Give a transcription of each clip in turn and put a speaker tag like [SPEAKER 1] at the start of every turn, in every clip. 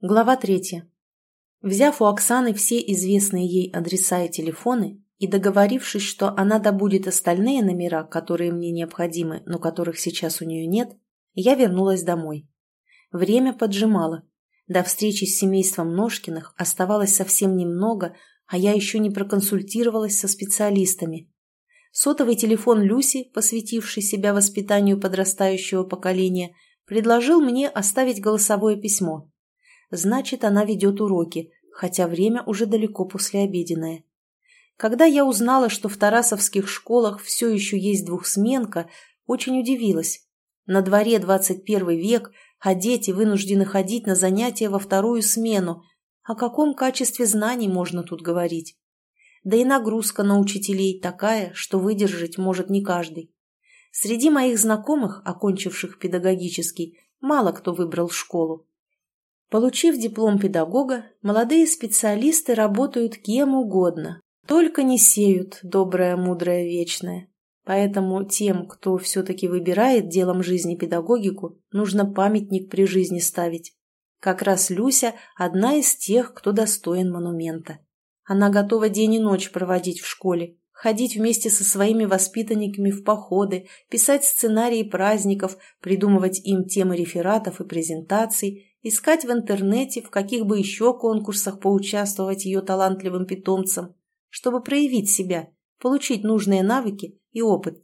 [SPEAKER 1] Глава третья. Взяв у Оксаны все известные ей адреса и телефоны и договорившись, что она добудет остальные номера, которые мне необходимы, но которых сейчас у нее нет, я вернулась домой. Время поджимало. До встречи с семейством Ножкиных оставалось совсем немного, а я еще не проконсультировалась со специалистами. Сотовый телефон Люси, посвятивший себя воспитанию подрастающего поколения, предложил мне оставить голосовое письмо – Значит, она ведет уроки, хотя время уже далеко послеобеденное. Когда я узнала, что в тарасовских школах все еще есть двухсменка, очень удивилась. На дворе 21 век, а дети вынуждены ходить на занятия во вторую смену. О каком качестве знаний можно тут говорить? Да и нагрузка на учителей такая, что выдержать может не каждый. Среди моих знакомых, окончивших педагогический, мало кто выбрал школу. Получив диплом педагога, молодые специалисты работают кем угодно, только не сеют доброе, мудрое, вечное. Поэтому тем, кто все-таки выбирает делом жизни педагогику, нужно памятник при жизни ставить. Как раз Люся – одна из тех, кто достоин монумента. Она готова день и ночь проводить в школе, ходить вместе со своими воспитанниками в походы, писать сценарии праздников, придумывать им темы рефератов и презентаций, искать в интернете, в каких бы еще конкурсах поучаствовать ее талантливым питомцам, чтобы проявить себя, получить нужные навыки и опыт.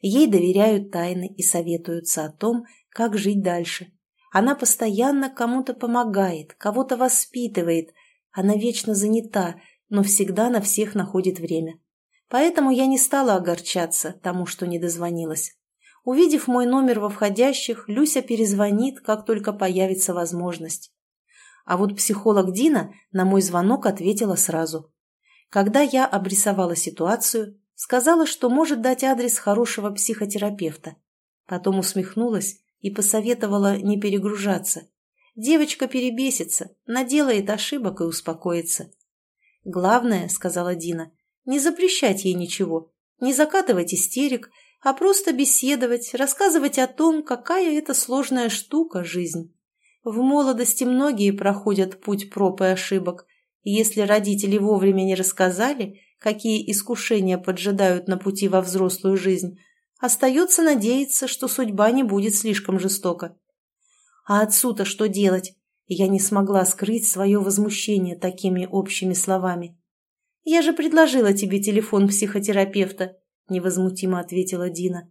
[SPEAKER 1] Ей доверяют тайны и советуются о том, как жить дальше. Она постоянно кому-то помогает, кого-то воспитывает. Она вечно занята, но всегда на всех находит время. Поэтому я не стала огорчаться тому, что не дозвонилась. Увидев мой номер во входящих, Люся перезвонит, как только появится возможность. А вот психолог Дина на мой звонок ответила сразу. Когда я обрисовала ситуацию, сказала, что может дать адрес хорошего психотерапевта. Потом усмехнулась и посоветовала не перегружаться. Девочка перебесится, наделает ошибок и успокоится. «Главное, — сказала Дина, — не запрещать ей ничего, не закатывать истерик, а просто беседовать, рассказывать о том, какая это сложная штука – жизнь. В молодости многие проходят путь проб и ошибок, если родители вовремя не рассказали, какие искушения поджидают на пути во взрослую жизнь, остается надеяться, что судьба не будет слишком жестока. А отцу-то что делать? Я не смогла скрыть свое возмущение такими общими словами. «Я же предложила тебе телефон психотерапевта», — невозмутимо ответила Дина.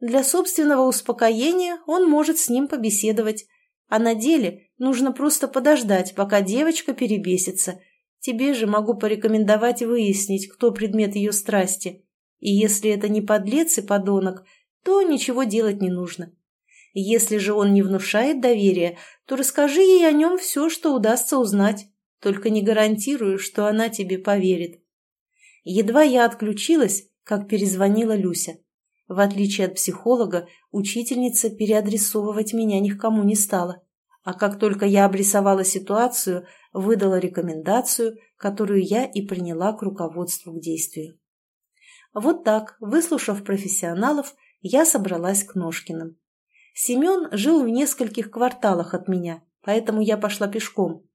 [SPEAKER 1] «Для собственного успокоения он может с ним побеседовать, а на деле нужно просто подождать, пока девочка перебесится. Тебе же могу порекомендовать выяснить, кто предмет ее страсти. И если это не подлец и подонок, то ничего делать не нужно. Если же он не внушает доверия, то расскажи ей о нем все, что удастся узнать. Только не гарантирую, что она тебе поверит». Едва я отключилась, как перезвонила Люся. В отличие от психолога, учительница переадресовывать меня ни к кому не стала. А как только я обрисовала ситуацию, выдала рекомендацию, которую я и приняла к руководству к действию. Вот так, выслушав профессионалов, я собралась к Ножкиным. Семен жил в нескольких кварталах от меня, поэтому я пошла пешком.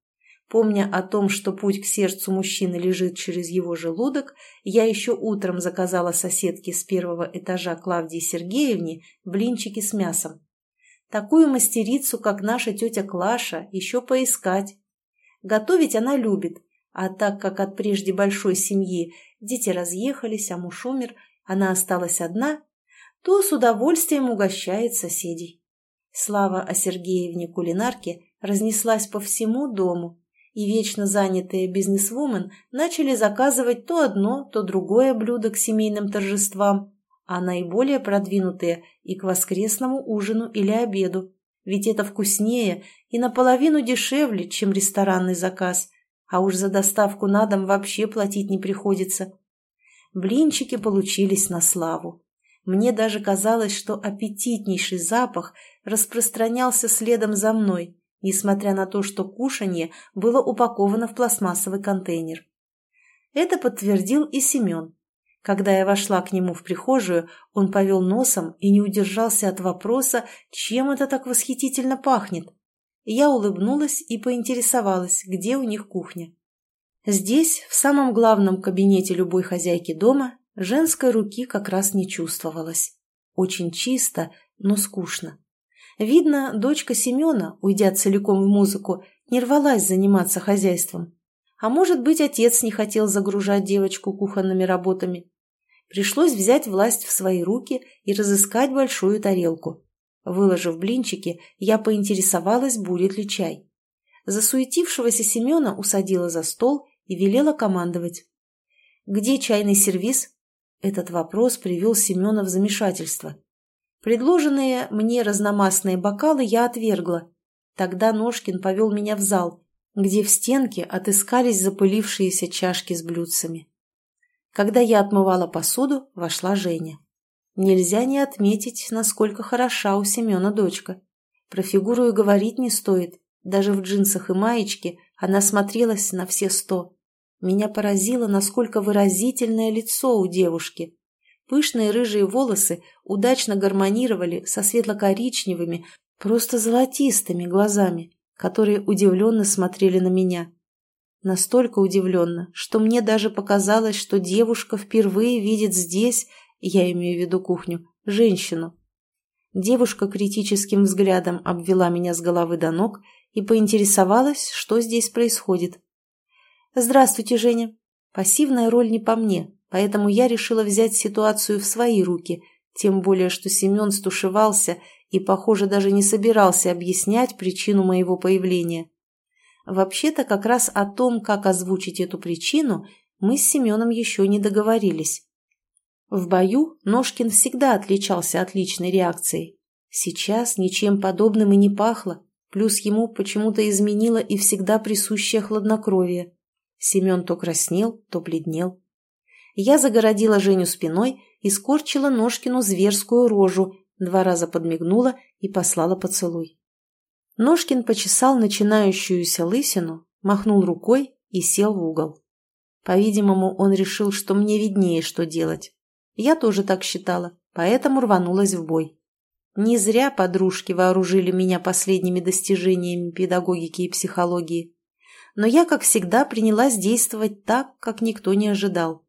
[SPEAKER 1] Помня о том, что путь к сердцу мужчины лежит через его желудок, я еще утром заказала соседке с первого этажа Клавдии Сергеевне блинчики с мясом. Такую мастерицу, как наша тетя Клаша, еще поискать. Готовить она любит, а так как от прежде большой семьи дети разъехались, а муж умер, она осталась одна, то с удовольствием угощает соседей. Слава о Сергеевне кулинарке разнеслась по всему дому, и вечно занятые бизнесвумен начали заказывать то одно, то другое блюдо к семейным торжествам, а наиболее продвинутые и к воскресному ужину или обеду. Ведь это вкуснее и наполовину дешевле, чем ресторанный заказ, а уж за доставку на дом вообще платить не приходится. Блинчики получились на славу. Мне даже казалось, что аппетитнейший запах распространялся следом за мной – несмотря на то, что кушанье было упаковано в пластмассовый контейнер. Это подтвердил и Семен. Когда я вошла к нему в прихожую, он повел носом и не удержался от вопроса, чем это так восхитительно пахнет. Я улыбнулась и поинтересовалась, где у них кухня. Здесь, в самом главном кабинете любой хозяйки дома, женской руки как раз не чувствовалось. Очень чисто, но скучно. Видно, дочка Семена, уйдя целиком в музыку, не рвалась заниматься хозяйством. А может быть, отец не хотел загружать девочку кухонными работами. Пришлось взять власть в свои руки и разыскать большую тарелку. Выложив блинчики, я поинтересовалась, будет ли чай. Засуетившегося Семена усадила за стол и велела командовать. «Где чайный сервиз?» Этот вопрос привел Семена в замешательство. Предложенные мне разномастные бокалы я отвергла. Тогда Ножкин повел меня в зал, где в стенке отыскались запылившиеся чашки с блюдцами. Когда я отмывала посуду, вошла Женя. Нельзя не отметить, насколько хороша у Семена дочка. Про фигуру и говорить не стоит. Даже в джинсах и маечке она смотрелась на все сто. Меня поразило, насколько выразительное лицо у девушки. Пышные рыжие волосы удачно гармонировали со светло-коричневыми, просто золотистыми глазами, которые удивленно смотрели на меня. Настолько удивленно, что мне даже показалось, что девушка впервые видит здесь, я имею в виду кухню, женщину. Девушка критическим взглядом обвела меня с головы до ног и поинтересовалась, что здесь происходит. «Здравствуйте, Женя. Пассивная роль не по мне, поэтому я решила взять ситуацию в свои руки, тем более, что Семен стушевался и, похоже, даже не собирался объяснять причину моего появления. Вообще-то как раз о том, как озвучить эту причину, мы с Семеном еще не договорились. В бою Ножкин всегда отличался отличной реакцией. Сейчас ничем подобным и не пахло, плюс ему почему-то изменило и всегда присущее хладнокровие. Семен то краснел, то бледнел. Я загородила Женю спиной и скорчила Ножкину зверскую рожу, два раза подмигнула и послала поцелуй. Ножкин почесал начинающуюся лысину, махнул рукой и сел в угол. По-видимому, он решил, что мне виднее, что делать. Я тоже так считала, поэтому рванулась в бой. Не зря подружки вооружили меня последними достижениями педагогики и психологии но я, как всегда, принялась действовать так, как никто не ожидал.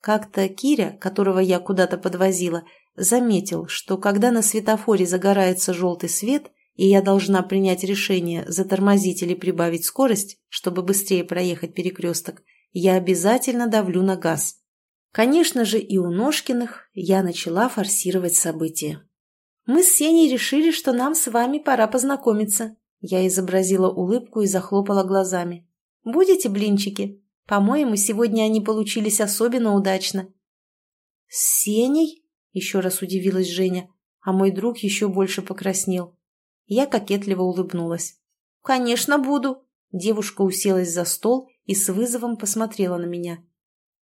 [SPEAKER 1] Как-то Киря, которого я куда-то подвозила, заметил, что когда на светофоре загорается желтый свет, и я должна принять решение затормозить или прибавить скорость, чтобы быстрее проехать перекресток, я обязательно давлю на газ. Конечно же, и у Ножкиных я начала форсировать события. Мы с Сеней решили, что нам с вами пора познакомиться. Я изобразила улыбку и захлопала глазами. «Будете блинчики? По-моему, сегодня они получились особенно удачно». «С Сеней?» — еще раз удивилась Женя, а мой друг еще больше покраснел. Я кокетливо улыбнулась. «Конечно, буду!» Девушка уселась за стол и с вызовом посмотрела на меня.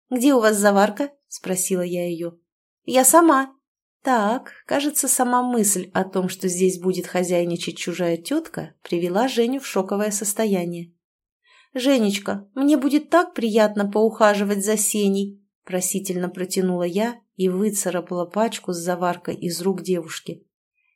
[SPEAKER 1] «Где у вас заварка?» — спросила я ее. «Я сама», так, кажется, сама мысль о том, что здесь будет хозяйничать чужая тетка, привела Женю в шоковое состояние. «Женечка, мне будет так приятно поухаживать за Сеней!» просительно протянула я и выцарапала пачку с заваркой из рук девушки.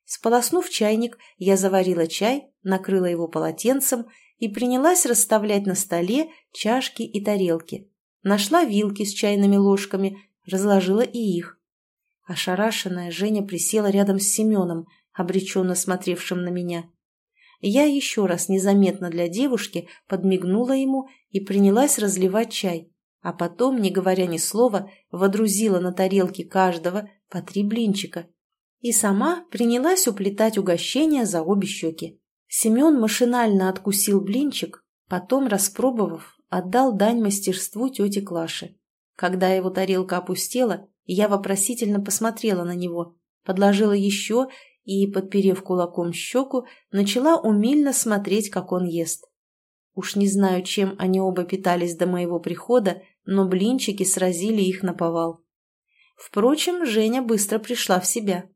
[SPEAKER 1] Сполоснув чайник, я заварила чай, накрыла его полотенцем и принялась расставлять на столе чашки и тарелки. Нашла вилки с чайными ложками, разложила и их. Ошарашенная Женя присела рядом с Семеном, обреченно смотревшим на меня. Я еще раз незаметно для девушки подмигнула ему и принялась разливать чай, а потом, не говоря ни слова, водрузила на тарелки каждого по три блинчика. И сама принялась уплетать угощение за обе щеки. Семен машинально откусил блинчик, потом, распробовав, отдал дань мастерству тете Клаше. Когда его тарелка опустела, я вопросительно посмотрела на него, подложила еще и, подперев кулаком щеку, начала умильно смотреть, как он ест. Уж не знаю, чем они оба питались до моего прихода, но блинчики сразили их на повал. Впрочем, Женя быстро пришла в себя.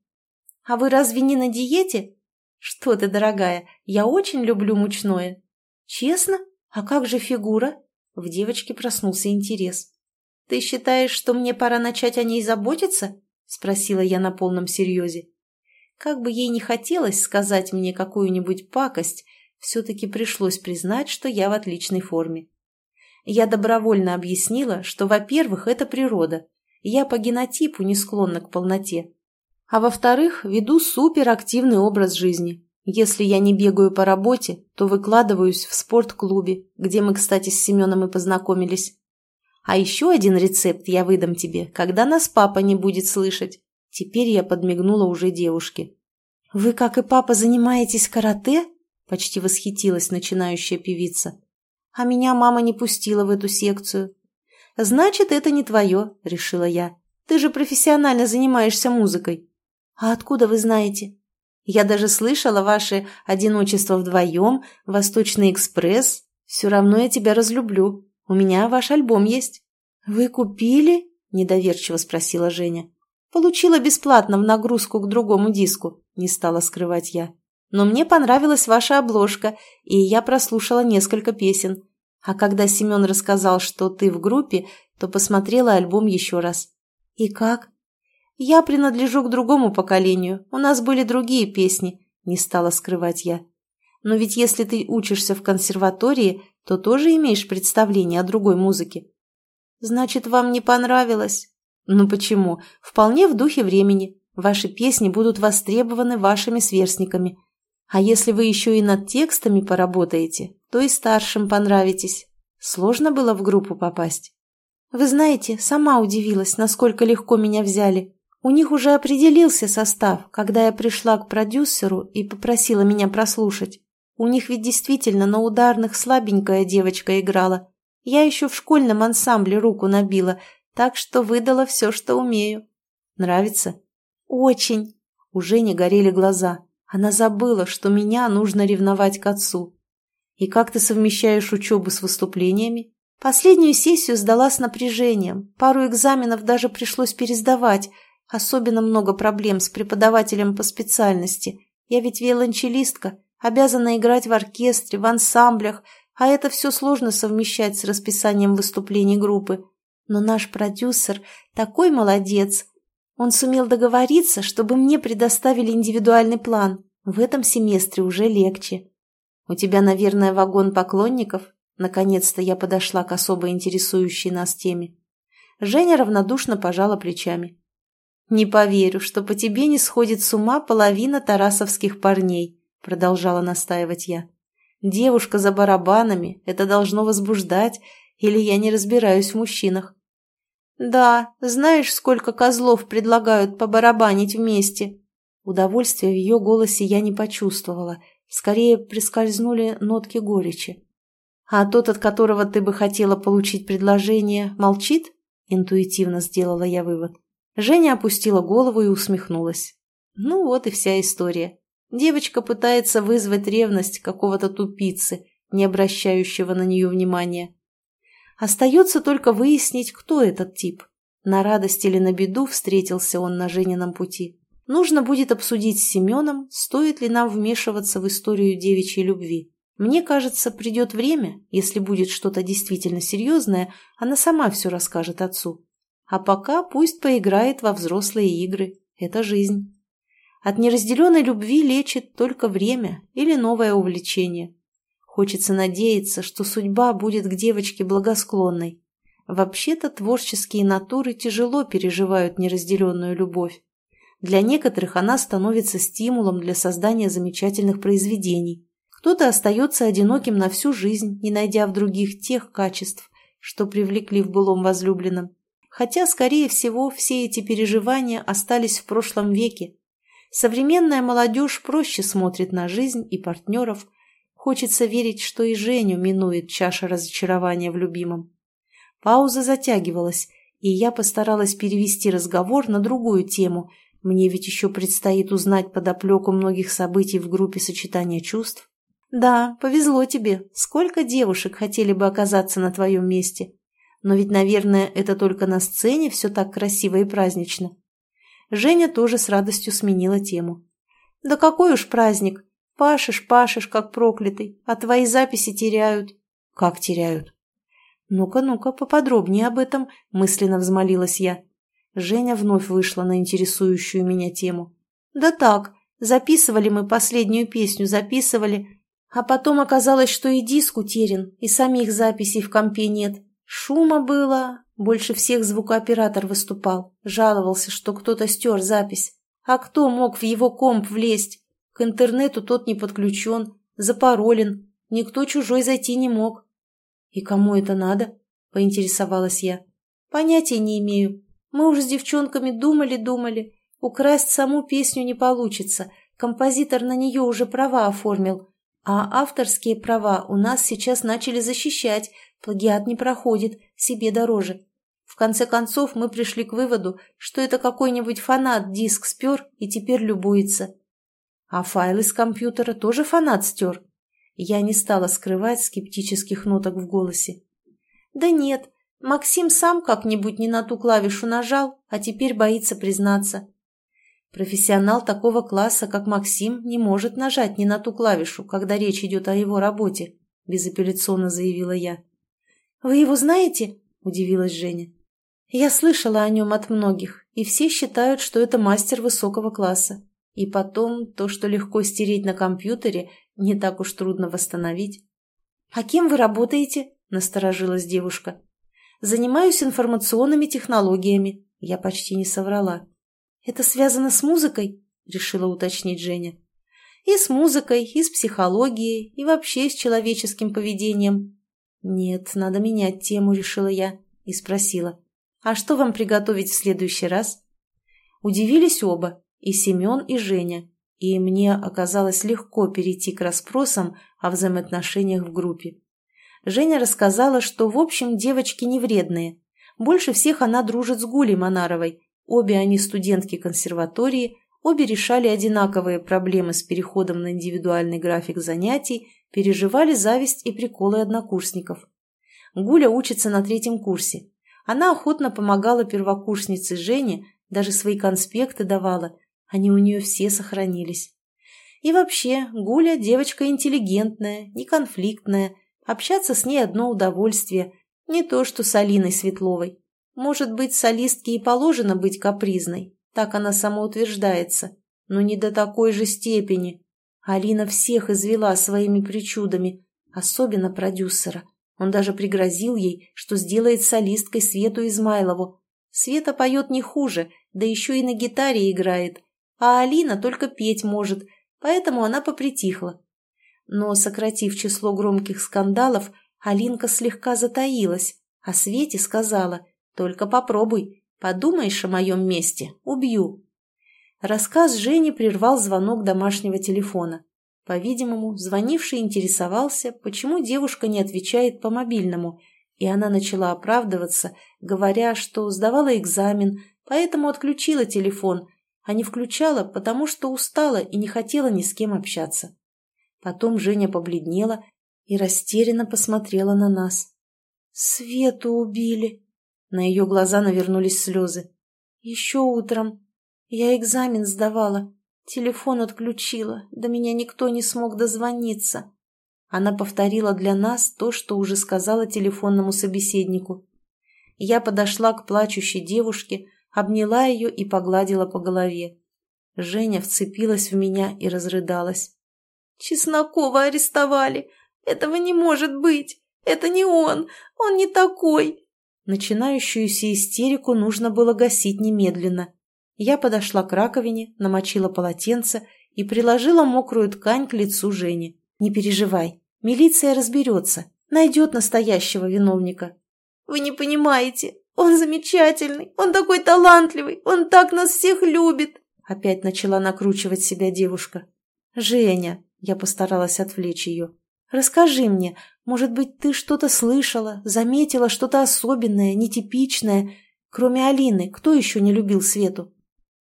[SPEAKER 1] «А вы разве не на диете?» «Что ты, дорогая, я очень люблю мучное». «Честно? А как же фигура?» В девочке проснулся интерес. «Ты считаешь, что мне пора начать о ней заботиться?» — спросила я на полном серьезе. Как бы ей не хотелось сказать мне какую-нибудь пакость, Все-таки пришлось признать, что я в отличной форме. Я добровольно объяснила, что, во-первых, это природа. Я по генотипу не склонна к полноте. А во-вторых, веду суперактивный образ жизни. Если я не бегаю по работе, то выкладываюсь в спортклубе, где мы, кстати, с Семеном и познакомились. А еще один рецепт я выдам тебе, когда нас папа не будет слышать. Теперь я подмигнула уже девушке. «Вы, как и папа, занимаетесь карате?» – почти восхитилась начинающая певица. «А меня мама не пустила в эту секцию». «Значит, это не твое», – решила я. «Ты же профессионально занимаешься музыкой». «А откуда вы знаете?» Я даже слышала ваше «Одиночество вдвоем», «Восточный экспресс». Все равно я тебя разлюблю. У меня ваш альбом есть». «Вы купили?» – недоверчиво спросила Женя. «Получила бесплатно в нагрузку к другому диску», – не стала скрывать я. «Но мне понравилась ваша обложка, и я прослушала несколько песен. А когда Семен рассказал, что ты в группе, то посмотрела альбом еще раз». «И как?» «Я принадлежу к другому поколению, у нас были другие песни», – не стала скрывать я. «Но ведь если ты учишься в консерватории, то тоже имеешь представление о другой музыке». «Значит, вам не понравилось?» «Ну почему? Вполне в духе времени. Ваши песни будут востребованы вашими сверстниками. А если вы еще и над текстами поработаете, то и старшим понравитесь. Сложно было в группу попасть?» «Вы знаете, сама удивилась, насколько легко меня взяли. У них уже определился состав, когда я пришла к продюсеру и попросила меня прослушать. У них ведь действительно на ударных слабенькая девочка играла. Я еще в школьном ансамбле руку набила, так что выдала все, что умею. Нравится? Очень. У Жени горели глаза. Она забыла, что меня нужно ревновать к отцу. И как ты совмещаешь учебу с выступлениями? Последнюю сессию сдала с напряжением. Пару экзаменов даже пришлось пересдавать – Особенно много проблем с преподавателем по специальности. Я ведь виолончелистка, обязана играть в оркестре, в ансамблях, а это все сложно совмещать с расписанием выступлений группы. Но наш продюсер такой молодец. Он сумел договориться, чтобы мне предоставили индивидуальный план. В этом семестре уже легче. У тебя, наверное, вагон поклонников? Наконец-то я подошла к особо интересующей нас теме. Женя равнодушно пожала плечами. «Не поверю, что по тебе не сходит с ума половина тарасовских парней», продолжала настаивать я. «Девушка за барабанами, это должно возбуждать, или я не разбираюсь в мужчинах». «Да, знаешь, сколько козлов предлагают побарабанить вместе?» Удовольствия в ее голосе я не почувствовала, скорее прискользнули нотки горечи. «А тот, от которого ты бы хотела получить предложение, молчит?» Интуитивно сделала я вывод. Женя опустила голову и усмехнулась. Ну вот и вся история. Девочка пытается вызвать ревность какого-то тупицы, не обращающего на нее внимания. Остается только выяснить, кто этот тип. На радость или на беду встретился он на Женином пути. Нужно будет обсудить с Семеном, стоит ли нам вмешиваться в историю девичьей любви. Мне кажется, придет время, если будет что-то действительно серьезное, она сама все расскажет отцу. А пока пусть поиграет во взрослые игры. Это жизнь. От неразделенной любви лечит только время или новое увлечение. Хочется надеяться, что судьба будет к девочке благосклонной. Вообще-то творческие натуры тяжело переживают неразделенную любовь. Для некоторых она становится стимулом для создания замечательных произведений. Кто-то остается одиноким на всю жизнь, не найдя в других тех качеств, что привлекли в былом возлюбленном. Хотя, скорее всего, все эти переживания остались в прошлом веке. Современная молодежь проще смотрит на жизнь и партнеров. Хочется верить, что и Женю минует чаша разочарования в любимом. Пауза затягивалась, и я постаралась перевести разговор на другую тему. Мне ведь еще предстоит узнать подоплеку многих событий в группе сочетания чувств. Да, повезло тебе. Сколько девушек хотели бы оказаться на твоем месте? Но ведь, наверное, это только на сцене все так красиво и празднично. Женя тоже с радостью сменила тему. «Да какой уж праздник! Пашешь, пашешь, как проклятый, а твои записи теряют». «Как теряют?» «Ну-ка, ну-ка, поподробнее об этом», – мысленно взмолилась я. Женя вновь вышла на интересующую меня тему. «Да так, записывали мы последнюю песню, записывали. А потом оказалось, что и диск утерян, и самих записей в компе нет. Шума было. Больше всех звукооператор выступал. Жаловался, что кто-то стер запись. А кто мог в его комп влезть? К интернету тот не подключен, запаролен. Никто чужой зайти не мог. «И кому это надо?» – поинтересовалась я. «Понятия не имею. Мы уже с девчонками думали-думали. Украсть саму песню не получится. Композитор на нее уже права оформил. А авторские права у нас сейчас начали защищать. Плагиат не проходит, себе дороже. В конце концов мы пришли к выводу, что это какой-нибудь фанат диск спер и теперь любуется. А файлы с компьютера тоже фанат стер. Я не стала скрывать скептических ноток в голосе. Да нет, Максим сам как-нибудь не на ту клавишу нажал, а теперь боится признаться. Профессионал такого класса, как Максим, не может нажать не на ту клавишу, когда речь идет о его работе, безапелляционно заявила я. «Вы его знаете?» – удивилась Женя. «Я слышала о нем от многих, и все считают, что это мастер высокого класса. И потом, то, что легко стереть на компьютере, не так уж трудно восстановить». «А кем вы работаете?» – насторожилась девушка. Занимаюсь информационными технологиями. Я почти не соврала. Это связано с музыкой? Решила уточнить Женя. И с музыкой, и с психологией, и вообще с человеческим поведением. Нет, надо менять тему, решила я и спросила. А что вам приготовить в следующий раз? Удивились оба, и Семен, и Женя, и мне оказалось легко перейти к расспросам о взаимоотношениях в группе. Женя рассказала, что, в общем, девочки не вредные. Больше всех она дружит с Гулей Монаровой. Обе они студентки консерватории, обе решали одинаковые проблемы с переходом на индивидуальный график занятий, переживали зависть и приколы однокурсников. Гуля учится на третьем курсе. Она охотно помогала первокурснице Жене, даже свои конспекты давала. Они у нее все сохранились. И вообще, Гуля девочка интеллигентная, неконфликтная, Общаться с ней одно удовольствие, не то что с Алиной Светловой. Может быть, солистке и положено быть капризной, так она самоутверждается, но не до такой же степени. Алина всех извела своими причудами, особенно продюсера. Он даже пригрозил ей, что сделает солисткой Свету Измайлову. Света поет не хуже, да еще и на гитаре играет, а Алина только петь может, поэтому она попритихла. Но, сократив число громких скандалов, Алинка слегка затаилась, а Свете сказала «Только попробуй, подумаешь о моем месте, убью». Рассказ Жени прервал звонок домашнего телефона. По-видимому, звонивший интересовался, почему девушка не отвечает по мобильному, и она начала оправдываться, говоря, что сдавала экзамен, поэтому отключила телефон, а не включала, потому что устала и не хотела ни с кем общаться. Потом Женя побледнела и растерянно посмотрела на нас. «Свету убили!» На ее глаза навернулись слезы. «Еще утром. Я экзамен сдавала. Телефон отключила. До меня никто не смог дозвониться». Она повторила для нас то, что уже сказала телефонному собеседнику. Я подошла к плачущей девушке, обняла ее и погладила по голове. Женя вцепилась в меня и разрыдалась. Чеснокова арестовали. Этого не может быть. Это не он. Он не такой. Начинающуюся истерику нужно было гасить немедленно. Я подошла к раковине, намочила полотенце и приложила мокрую ткань к лицу Жени. «Не переживай, милиция разберется, найдет настоящего виновника». «Вы не понимаете, он замечательный, он такой талантливый, он так нас всех любит!» Опять начала накручивать себя девушка. «Женя, я постаралась отвлечь ее. «Расскажи мне, может быть, ты что-то слышала, заметила что-то особенное, нетипичное? Кроме Алины, кто еще не любил Свету?»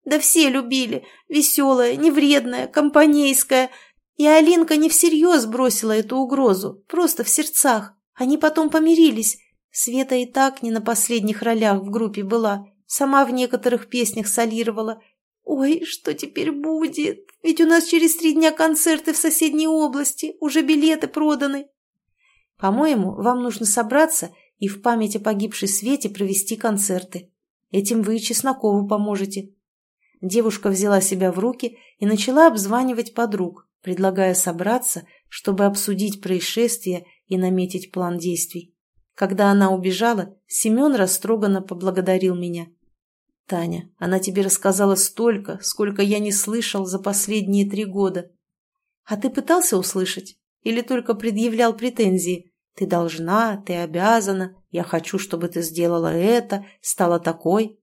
[SPEAKER 1] «Да все любили. Веселая, невредная, компанейская. И Алинка не всерьез бросила эту угрозу, просто в сердцах. Они потом помирились. Света и так не на последних ролях в группе была. Сама в некоторых песнях солировала. «Ой, что теперь будет? Ведь у нас через три дня концерты в соседней области, уже билеты проданы». «По-моему, вам нужно собраться и в память о погибшей Свете провести концерты. Этим вы и Чеснокову поможете». Девушка взяла себя в руки и начала обзванивать подруг, предлагая собраться, чтобы обсудить происшествие и наметить план действий. Когда она убежала, Семен растроганно поблагодарил меня. «Таня, она тебе рассказала столько, сколько я не слышал за последние три года. А ты пытался услышать? Или только предъявлял претензии? Ты должна, ты обязана, я хочу, чтобы ты сделала это, стала такой».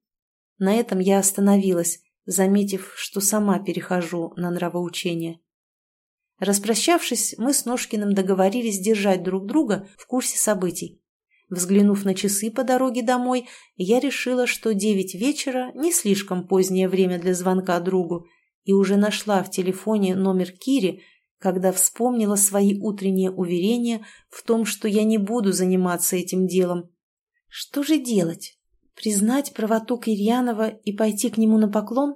[SPEAKER 1] На этом я остановилась, заметив, что сама перехожу на нравоучение. Распрощавшись, мы с Ножкиным договорились держать друг друга в курсе событий. Взглянув на часы по дороге домой, я решила, что девять вечера – не слишком позднее время для звонка другу, и уже нашла в телефоне номер Кири, когда вспомнила свои утренние уверения в том, что я не буду заниматься этим делом. Что же делать? Признать правоту Кирьянова и пойти к нему на поклон?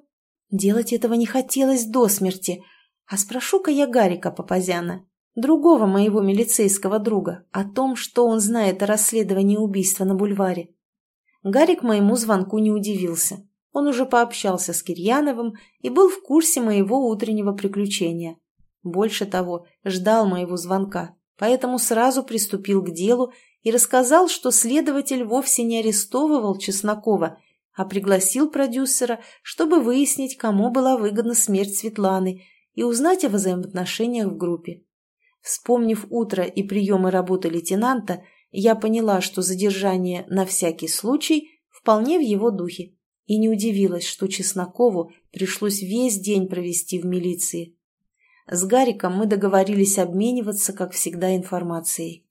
[SPEAKER 1] Делать этого не хотелось до смерти. А спрошу-ка я Гарика Папазяна, другого моего милицейского друга, о том, что он знает о расследовании убийства на бульваре. Гарик моему звонку не удивился. Он уже пообщался с Кирьяновым и был в курсе моего утреннего приключения. Больше того, ждал моего звонка, поэтому сразу приступил к делу и рассказал, что следователь вовсе не арестовывал Чеснокова, а пригласил продюсера, чтобы выяснить, кому была выгодна смерть Светланы и узнать о взаимоотношениях в группе. Вспомнив утро и приемы работы лейтенанта, я поняла, что задержание на всякий случай вполне в его духе, и не удивилась, что Чеснокову пришлось весь день провести в милиции. С Гариком мы договорились обмениваться, как всегда, информацией.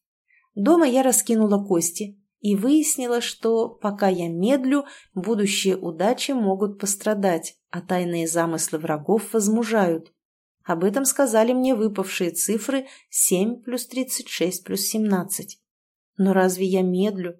[SPEAKER 1] Дома я раскинула кости и выяснила, что, пока я медлю, будущие удачи могут пострадать, а тайные замыслы врагов возмужают. Об этом сказали мне выпавшие цифры 7 плюс 36 плюс 17. Но разве я медлю?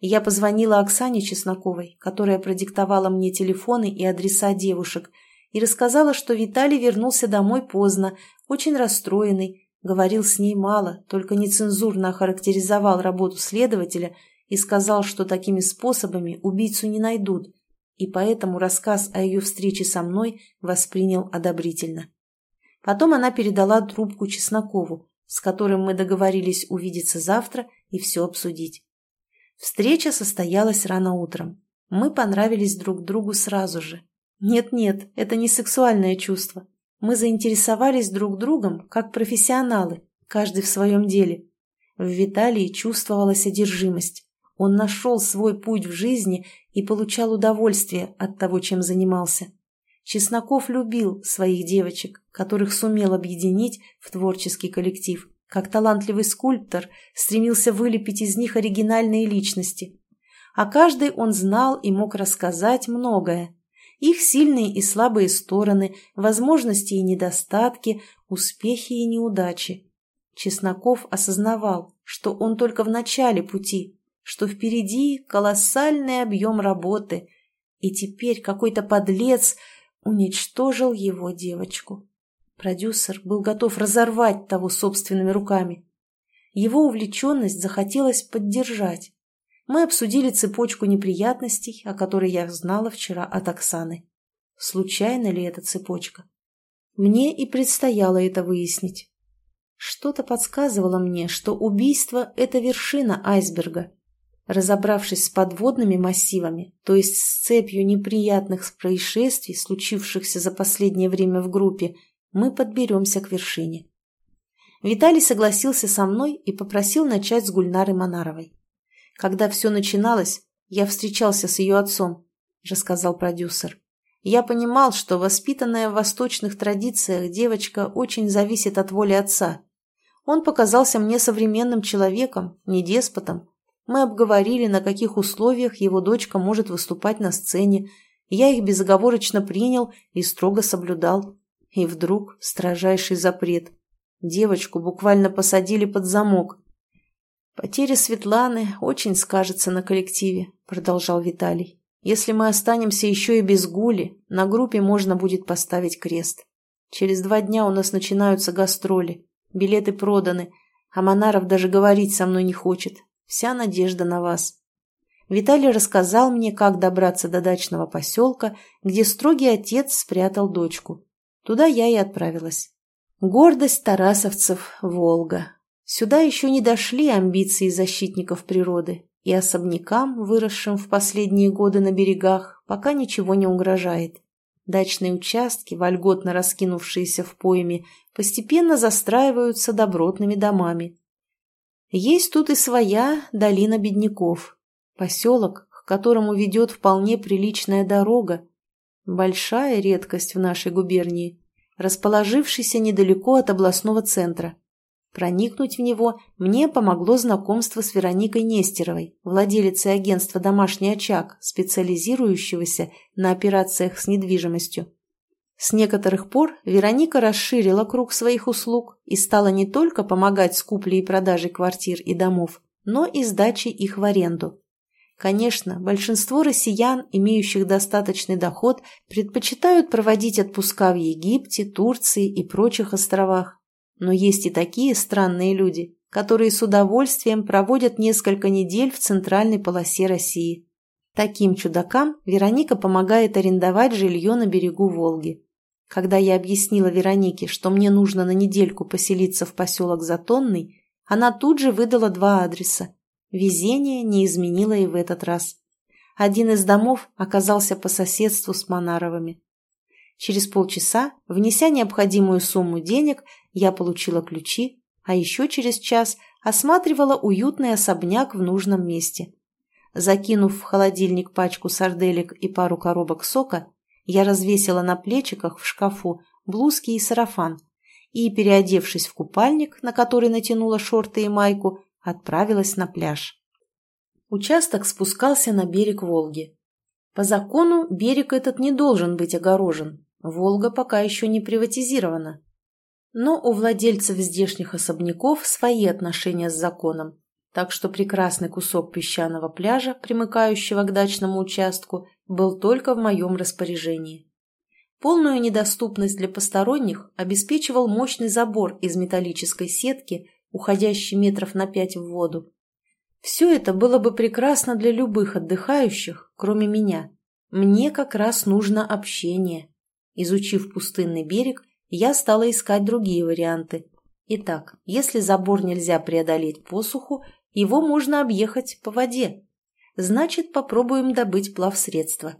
[SPEAKER 1] Я позвонила Оксане Чесноковой, которая продиктовала мне телефоны и адреса девушек, и рассказала, что Виталий вернулся домой поздно, очень расстроенный, говорил с ней мало, только нецензурно охарактеризовал работу следователя и сказал, что такими способами убийцу не найдут, и поэтому рассказ о ее встрече со мной воспринял одобрительно. Потом она передала трубку Чеснокову, с которым мы договорились увидеться завтра и все обсудить. Встреча состоялась рано утром. Мы понравились друг другу сразу же. Нет-нет, это не сексуальное чувство. Мы заинтересовались друг другом как профессионалы, каждый в своем деле. В Виталии чувствовалась одержимость. Он нашел свой путь в жизни и получал удовольствие от того, чем занимался. Чесноков любил своих девочек, которых сумел объединить в творческий коллектив. Как талантливый скульптор стремился вылепить из них оригинальные личности. О каждой он знал и мог рассказать многое. Их сильные и слабые стороны, возможности и недостатки, успехи и неудачи. Чесноков осознавал, что он только в начале пути, что впереди колоссальный объем работы, и теперь какой-то подлец – уничтожил его девочку. Продюсер был готов разорвать того собственными руками. Его увлеченность захотелось поддержать. Мы обсудили цепочку неприятностей, о которой я знала вчера от Оксаны. Случайно ли эта цепочка? Мне и предстояло это выяснить. Что-то подсказывало мне, что убийство – это вершина айсберга, Разобравшись с подводными массивами, то есть с цепью неприятных происшествий, случившихся за последнее время в группе, мы подберемся к вершине. Виталий согласился со мной и попросил начать с Гульнары Монаровой. Когда все начиналось, я встречался с ее отцом, рассказал продюсер. Я понимал, что воспитанная в восточных традициях девочка очень зависит от воли отца. Он показался мне современным человеком, не деспотом, мы обговорили, на каких условиях его дочка может выступать на сцене. Я их безоговорочно принял и строго соблюдал. И вдруг строжайший запрет. Девочку буквально посадили под замок. «Потеря Светланы очень скажется на коллективе», — продолжал Виталий. «Если мы останемся еще и без Гули, на группе можно будет поставить крест. Через два дня у нас начинаются гастроли, билеты проданы, а Монаров даже говорить со мной не хочет, Вся надежда на вас. Виталий рассказал мне, как добраться до дачного поселка, где строгий отец спрятал дочку. Туда я и отправилась. Гордость тарасовцев – Волга. Сюда еще не дошли амбиции защитников природы, и особнякам, выросшим в последние годы на берегах, пока ничего не угрожает. Дачные участки, вольготно раскинувшиеся в пойме, постепенно застраиваются добротными домами. Есть тут и своя долина бедняков, поселок, к которому ведет вполне приличная дорога, большая редкость в нашей губернии, расположившийся недалеко от областного центра. Проникнуть в него мне помогло знакомство с Вероникой Нестеровой, владелицей агентства «Домашний очаг», специализирующегося на операциях с недвижимостью. С некоторых пор Вероника расширила круг своих услуг и стала не только помогать с куплей и продажей квартир и домов, но и сдачей их в аренду. Конечно, большинство россиян, имеющих достаточный доход, предпочитают проводить отпуска в Египте, Турции и прочих островах, но есть и такие странные люди, которые с удовольствием проводят несколько недель в центральной полосе России. Таким чудакам Вероника помогает арендовать жилье на берегу Волги. Когда я объяснила Веронике, что мне нужно на недельку поселиться в поселок Затонный, она тут же выдала два адреса. Везение не изменило и в этот раз. Один из домов оказался по соседству с Монаровыми. Через полчаса, внеся необходимую сумму денег, я получила ключи, а еще через час осматривала уютный особняк в нужном месте. Закинув в холодильник пачку сарделек и пару коробок сока, я развесила на плечиках в шкафу блузки и сарафан и, переодевшись в купальник, на который натянула шорты и майку, отправилась на пляж. Участок спускался на берег Волги. По закону берег этот не должен быть огорожен, Волга пока еще не приватизирована. Но у владельцев здешних особняков свои отношения с законом, так что прекрасный кусок песчаного пляжа, примыкающего к дачному участку, был только в моем распоряжении. Полную недоступность для посторонних обеспечивал мощный забор из металлической сетки, уходящий метров на пять в воду. Все это было бы прекрасно для любых отдыхающих, кроме меня. Мне как раз нужно общение. Изучив пустынный берег, я стала искать другие варианты. Итак, если забор нельзя преодолеть по суху, его можно объехать по воде. Значит, попробуем добыть плавсредство.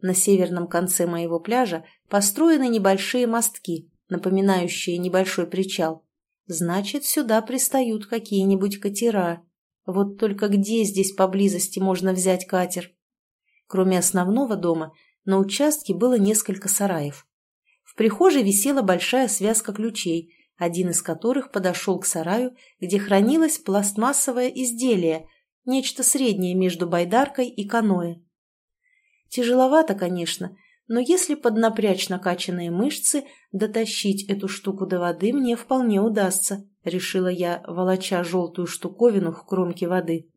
[SPEAKER 1] На северном конце моего пляжа построены небольшие мостки, напоминающие небольшой причал. Значит, сюда пристают какие-нибудь катера. Вот только где здесь поблизости можно взять катер? Кроме основного дома, на участке было несколько сараев. В прихожей висела большая связка ключей, один из которых подошел к сараю, где хранилось пластмассовое изделие, нечто среднее между байдаркой и каноэ. Тяжеловато, конечно, но если поднапрячь накачанные мышцы, дотащить эту штуку до воды мне вполне удастся, решила я, волоча желтую штуковину в кромке воды.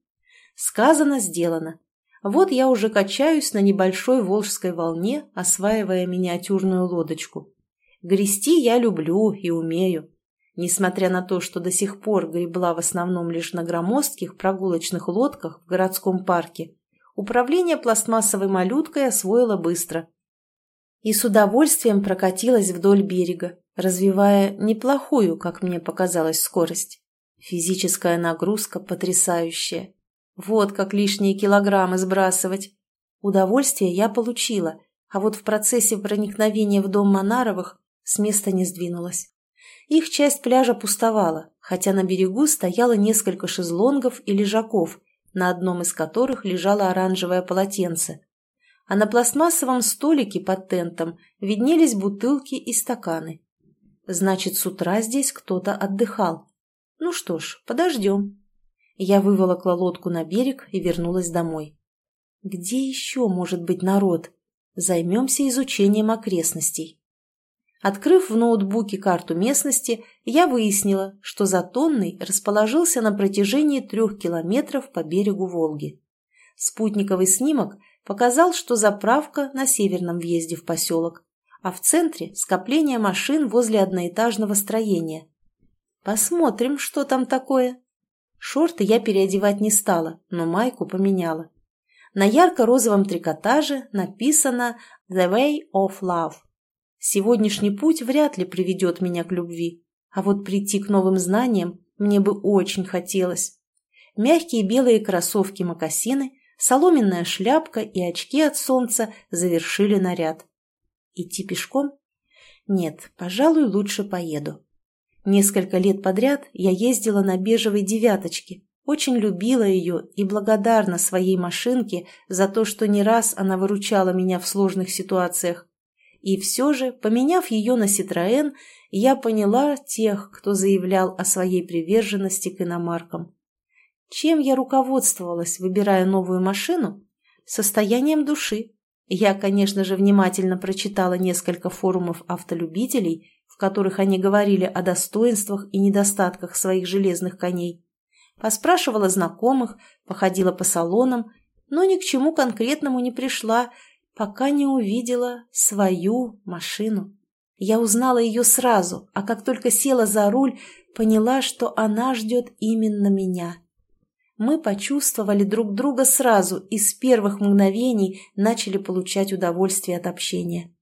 [SPEAKER 1] Сказано, сделано. Вот я уже качаюсь на небольшой волжской волне, осваивая миниатюрную лодочку. Грести я люблю и умею. Несмотря на то, что до сих пор гребла в основном лишь на громоздких прогулочных лодках в городском парке, управление пластмассовой малюткой освоила быстро. И с удовольствием прокатилась вдоль берега, развивая неплохую, как мне показалось, скорость. Физическая нагрузка потрясающая. Вот как лишние килограммы сбрасывать. Удовольствие я получила, а вот в процессе проникновения в дом Монаровых с места не сдвинулась. Их часть пляжа пустовала, хотя на берегу стояло несколько шезлонгов и лежаков, на одном из которых лежало оранжевое полотенце. А на пластмассовом столике под тентом виднелись бутылки и стаканы. Значит, с утра здесь кто-то отдыхал. Ну что ж, подождем. Я выволокла лодку на берег и вернулась домой. Где еще может быть народ? Займемся изучением окрестностей. Открыв в ноутбуке карту местности, я выяснила, что Затонный расположился на протяжении трех километров по берегу Волги. Спутниковый снимок показал, что заправка на северном въезде в поселок, а в центре скопление машин возле одноэтажного строения. Посмотрим, что там такое. Шорты я переодевать не стала, но майку поменяла. На ярко-розовом трикотаже написано «The Way of Love». Сегодняшний путь вряд ли приведет меня к любви, а вот прийти к новым знаниям мне бы очень хотелось. Мягкие белые кроссовки-мокасины, соломенная шляпка и очки от солнца завершили наряд. Идти пешком? Нет, пожалуй, лучше поеду. Несколько лет подряд я ездила на бежевой девяточке, очень любила ее и благодарна своей машинке за то, что не раз она выручала меня в сложных ситуациях. И все же, поменяв ее на Ситроэн, я поняла тех, кто заявлял о своей приверженности к иномаркам. Чем я руководствовалась, выбирая новую машину? Состоянием души. Я, конечно же, внимательно прочитала несколько форумов автолюбителей, в которых они говорили о достоинствах и недостатках своих железных коней. Поспрашивала знакомых, походила по салонам, но ни к чему конкретному не пришла пока не увидела свою машину. Я узнала ее сразу, а как только села за руль, поняла, что она ждет именно меня. Мы почувствовали друг друга сразу и с первых мгновений начали получать удовольствие от общения.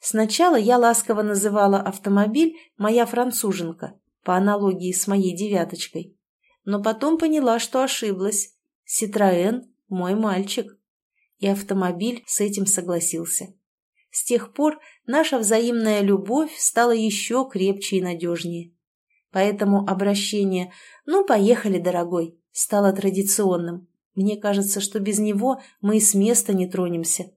[SPEAKER 1] Сначала я ласково называла автомобиль «моя француженка», по аналогии с моей девяточкой. Но потом поняла, что ошиблась. «Ситроэн – мой мальчик» и автомобиль с этим согласился. С тех пор наша взаимная любовь стала еще крепче и надежнее. Поэтому обращение «Ну, поехали, дорогой» стало традиционным. Мне кажется, что без него мы и с места не тронемся.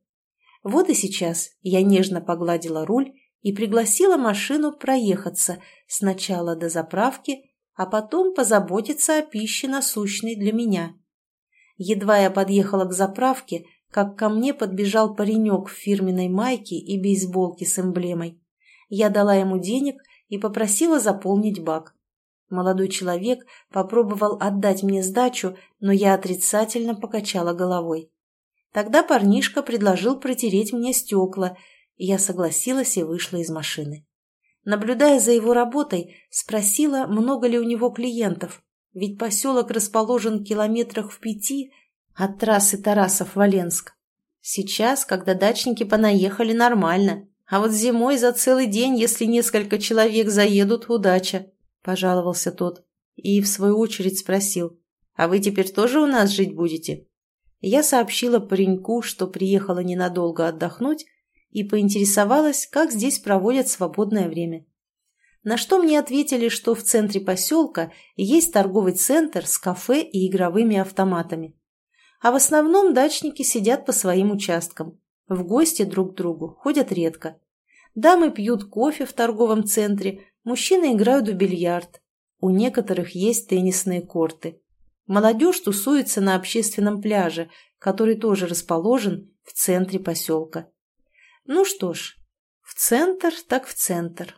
[SPEAKER 1] Вот и сейчас я нежно погладила руль и пригласила машину проехаться сначала до заправки, а потом позаботиться о пище насущной для меня. Едва я подъехала к заправке, как ко мне подбежал паренек в фирменной майке и бейсболке с эмблемой. Я дала ему денег и попросила заполнить бак. Молодой человек попробовал отдать мне сдачу, но я отрицательно покачала головой. Тогда парнишка предложил протереть мне стекла, и я согласилась и вышла из машины. Наблюдая за его работой, спросила, много ли у него клиентов, ведь поселок расположен километрах в пяти от трассы Тарасов-Валенск. Сейчас, когда дачники понаехали, нормально. А вот зимой за целый день, если несколько человек заедут, удача, — пожаловался тот. И в свою очередь спросил, «А вы теперь тоже у нас жить будете?» Я сообщила пареньку, что приехала ненадолго отдохнуть, и поинтересовалась, как здесь проводят свободное время. На что мне ответили, что в центре поселка есть торговый центр с кафе и игровыми автоматами а в основном дачники сидят по своим участкам. В гости друг к другу ходят редко. Дамы пьют кофе в торговом центре, мужчины играют в бильярд. У некоторых есть теннисные корты. Молодежь тусуется на общественном пляже, который тоже расположен в центре поселка. Ну что ж, в центр так в центр.